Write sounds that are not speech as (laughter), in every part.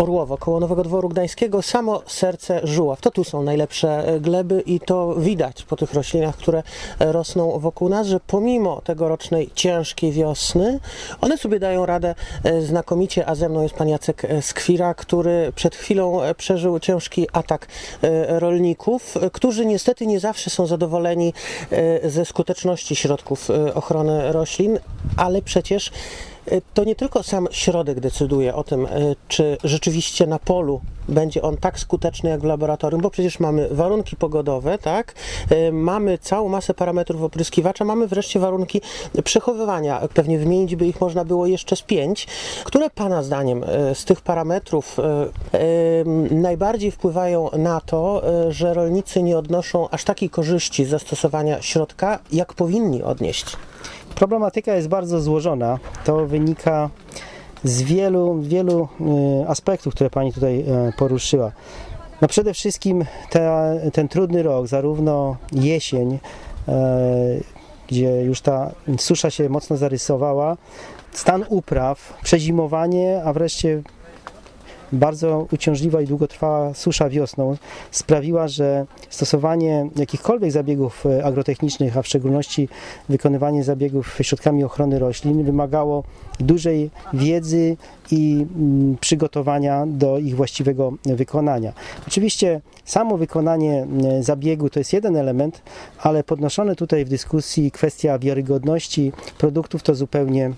Orłowo, koło Nowego Dworu Gdańskiego, samo serce żuław. To tu są najlepsze e, gleby i to widać po tych roślinach, które e, rosną wokół nas, że pomimo tegorocznej ciężkiej wiosny, one sobie dają radę e, znakomicie, a ze mną jest pan Jacek Skwira, który przed chwilą przeżył ciężki atak rolników, którzy niestety nie zawsze są zadowoleni ze skuteczności środków ochrony roślin, ale przecież to nie tylko sam środek decyduje o tym, e, czy rzeczywiście na polu będzie on tak skuteczny jak w laboratorium, bo przecież mamy warunki pogodowe, tak? E, mamy całą masę parametrów opryskiwacza, mamy wreszcie warunki przechowywania. Pewnie wymienić by ich można było jeszcze z pięć. Które Pana zdaniem z tych parametrów najbardziej wpływają na to, że rolnicy nie odnoszą aż takiej korzyści z zastosowania środka, jak powinni odnieść? Problematyka jest bardzo złożona. To wynika z wielu, wielu y, aspektów, które Pani tutaj e, poruszyła. No przede wszystkim ten trudny rok, zarówno jesień, e, gdzie już ta susza się mocno zarysowała, stan upraw, przezimowanie, a wreszcie bardzo uciążliwa i długotrwała susza wiosną sprawiła, że stosowanie jakichkolwiek zabiegów e, agrotechnicznych, a w szczególności wykonywanie zabiegów środkami ochrony roślin wymagało dużej wiedzy i mm, przygotowania do ich właściwego wykonania. Oczywiście samo wykonanie e, zabiegu to jest jeden element, ale podnoszone tutaj w dyskusji kwestia wiarygodności produktów to zupełnie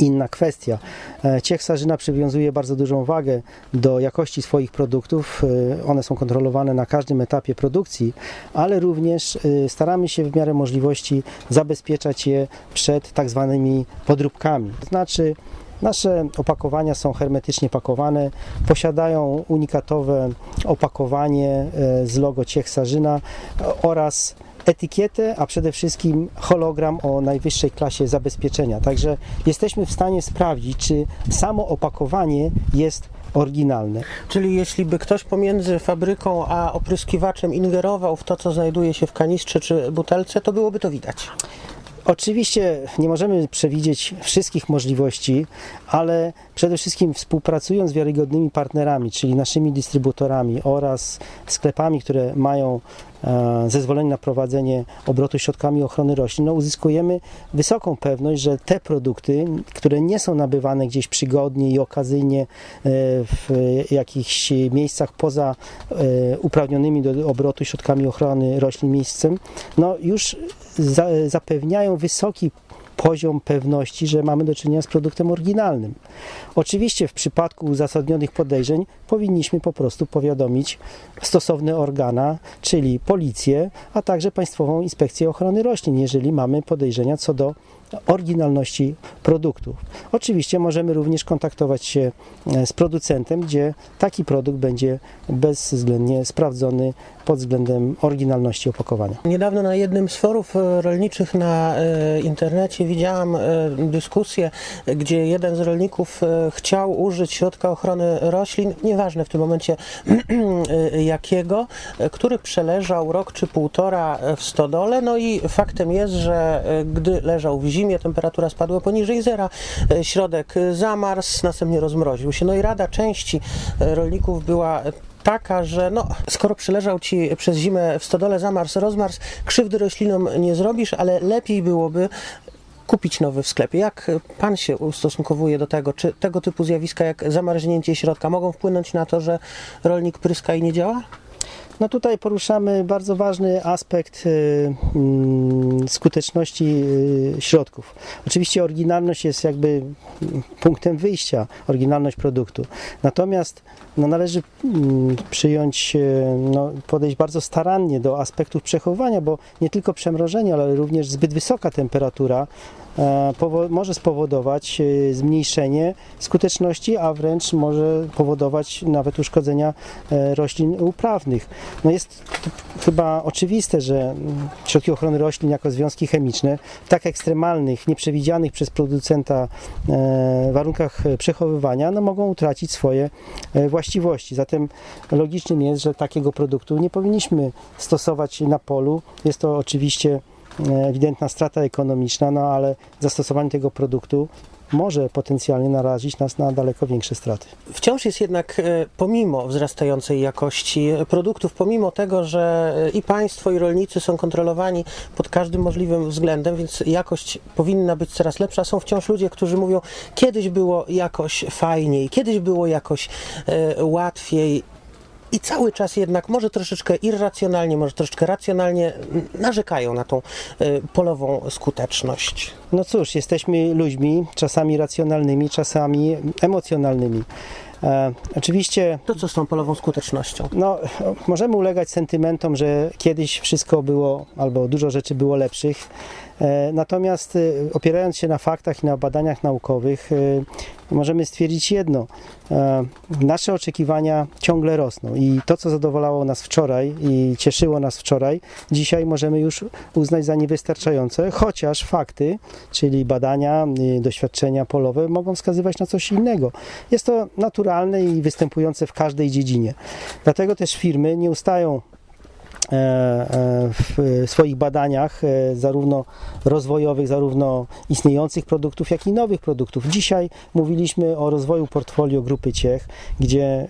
inna kwestia. E, Ciech Sarzyna przywiązuje bardzo dużą wagę do jakości swoich produktów. E, one są kontrolowane na każdym etapie produkcji, ale również e, staramy się w miarę możliwości zabezpieczać je przed tak zwanymi podróbkami. To znaczy, Nasze opakowania są hermetycznie pakowane, posiadają unikatowe opakowanie z logo Ciech Sarzyna oraz etykietę, a przede wszystkim hologram o najwyższej klasie zabezpieczenia. Także jesteśmy w stanie sprawdzić, czy samo opakowanie jest oryginalne. Czyli jeśli by ktoś pomiędzy fabryką a opryskiwaczem ingerował w to, co znajduje się w kanistrze czy butelce, to byłoby to widać. Oczywiście nie możemy przewidzieć wszystkich możliwości, ale przede wszystkim współpracując z wiarygodnymi partnerami, czyli naszymi dystrybutorami oraz sklepami, które mają zezwolenie na prowadzenie obrotu środkami ochrony roślin, no uzyskujemy wysoką pewność, że te produkty, które nie są nabywane gdzieś przygodnie i okazyjnie e, w jakichś miejscach poza e, uprawnionymi do obrotu środkami ochrony roślin miejscem, no już zapewniają wysoki poziom pewności, że mamy do czynienia z produktem oryginalnym. Oczywiście w przypadku uzasadnionych podejrzeń powinniśmy po prostu powiadomić stosowne organa, czyli policję, a także Państwową Inspekcję Ochrony Roślin, jeżeli mamy podejrzenia co do oryginalności produktów. Oczywiście możemy również kontaktować się e, z producentem, gdzie taki produkt będzie bezwzględnie sprawdzony pod względem oryginalności opakowania. Niedawno na jednym z forów e, rolniczych na e, internecie widziałam dyskusję, gdzie jeden z rolników chciał użyć środka ochrony roślin, nieważne w tym momencie (clears throat) jakiego, który przeleżał rok czy półtora w stodole, no i faktem jest, że gdy leżał w zimie temperatura spadła poniżej zera, środek zamarzł, następnie rozmroził się. No i rada części e, rolników była taka, że no, skoro przyleżał ci przez zimę w stodole zamars, rozmars, krzywdy roślinom nie zrobisz, ale lepiej byłoby kupić nowy w sklepie. Jak pan się ustosunkowuje do tego? Czy tego typu zjawiska jak zamarznięcie środka mogą wpłynąć na to, że rolnik pryska i nie działa? No tutaj poruszamy bardzo ważny aspekt y, mm, skuteczności y, środków. Oczywiście oryginalność jest jakby punktem wyjścia, oryginalność produktu. Natomiast no, należy mm, przyjąć, y, no, podejść bardzo starannie do aspektów przechowywania, bo nie tylko przemrożenie, ale również zbyt wysoka temperatura może spowodować e, zmniejszenie skuteczności, a wręcz może powodować nawet uszkodzenia e, roślin uprawnych. No jest chyba oczywiste, że środki ochrony roślin jako związki chemiczne w tak ekstremalnych, nieprzewidzianych przez producenta warunkach przechowywania no mogą utracić swoje właściwości. Zatem logicznym jest, że takiego produktu nie powinniśmy stosować na polu. Jest to oczywiście ewidentna strata ekonomiczna, no ale zastosowanie tego produktu może potencjalnie narazić nas na daleko większe straty. Wciąż jest jednak, e, pomimo wzrastającej jakości produktów, pomimo tego, że e, i państwo, i rolnicy są kontrolowani pod każdym możliwym względem, więc jakość powinna być coraz lepsza, są wciąż ludzie, którzy mówią, kiedyś było jakoś fajniej, kiedyś było jakoś e, łatwiej. I cały czas jednak, może troszeczkę irracjonalnie, może troszeczkę racjonalnie narzekają na tą polową skuteczność. No cóż, jesteśmy ludźmi, czasami racjonalnymi, czasami emocjonalnymi. E, oczywiście. To co z tą polową skutecznością? No, możemy ulegać sentymentom, że kiedyś wszystko było, albo dużo rzeczy było lepszych. E, natomiast e, opierając się na faktach i na badaniach naukowych, e, możemy stwierdzić jedno. Nasze oczekiwania ciągle rosną i to, co zadowalało nas wczoraj i cieszyło nas wczoraj, dzisiaj możemy już uznać za niewystarczające, chociaż fakty, czyli badania, doświadczenia polowe mogą wskazywać na coś innego. Jest to naturalne i występujące w każdej dziedzinie. Dlatego też firmy nie ustają w swoich badaniach, e, zarówno rozwojowych, zarówno istniejących produktów, jak i nowych produktów. Dzisiaj mówiliśmy o rozwoju portfolio grupy Ciech, gdzie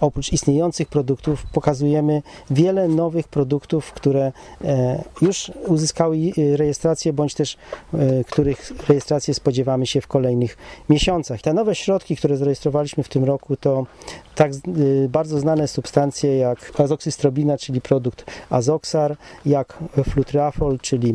oprócz istniejących produktów pokazujemy wiele nowych produktów, które e, już uzyskały e, rejestrację, bądź też e, których rejestrację spodziewamy się w kolejnych miesiącach. Te nowe środki, które zarejestrowaliśmy w tym roku, to tak bardzo znane substancje jak azoksystrobina, czyli produkt Azoxar, jak flutrafol, czyli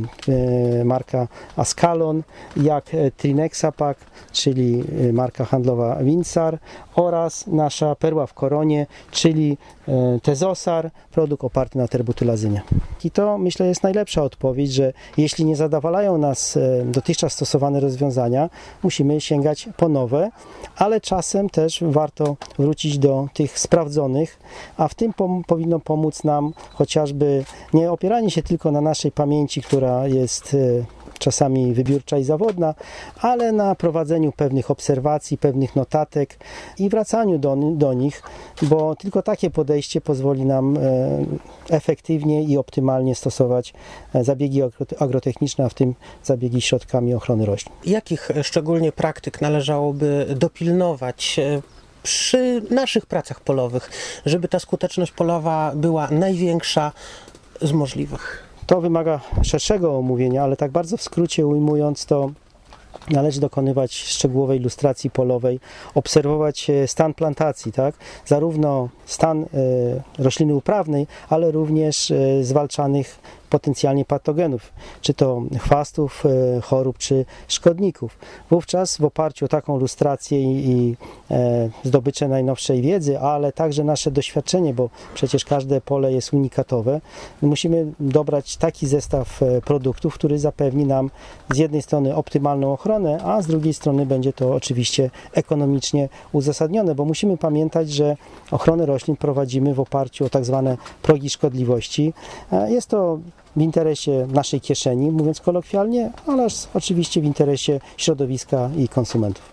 marka Ascalon, jak Trinexapak, czyli marka handlowa Winsar oraz nasza perła w koronie, czyli e, tezosar, produkt oparty na terbutylazynie. I to myślę jest najlepsza odpowiedź, że jeśli nie zadowalają nas e, dotychczas stosowane rozwiązania, musimy sięgać po nowe, ale czasem też warto wrócić do tych sprawdzonych, a w tym pom- powinno pomóc nam chociażby nie opieranie się tylko na naszej pamięci, która jest e, czasami wybiórcza i zawodna, ale na prowadzeniu pewnych obserwacji, pewnych notatek i wracaniu do, do nich, bo tylko takie podejście pozwoli nam e, efektywnie i optymalnie stosować e, zabiegi agrotechniczne, a w tym zabiegi środkami ochrony roślin. Jakich szczególnie praktyk należałoby dopilnować e, przy naszych pracach polowych, żeby ta skuteczność polowa była największa z możliwych? To wymaga szerszego omówienia, ale tak bardzo w skrócie ujmując to należy dokonywać szczegółowej ilustracji polowej, obserwować e, stan plantacji, tak? zarówno stan e, rośliny uprawnej, ale również e, zwalczanych potencjalnie patogenów, czy to chwastów, e, chorób, czy szkodników. Wówczas w oparciu o taką lustrację i, i e, zdobycze najnowszej wiedzy, ale także nasze doświadczenie, bo przecież każde pole jest unikatowe, musimy dobrać taki zestaw e, produktów, który zapewni nam z jednej strony optymalną ochronę, a z drugiej strony będzie to oczywiście ekonomicznie uzasadnione, bo musimy pamiętać, że ochronę roślin prowadzimy w oparciu o tak zwane progi szkodliwości. Jest to w interesie naszej kieszeni, mówiąc kolokwialnie, ale oczywiście w interesie środowiska i konsumentów.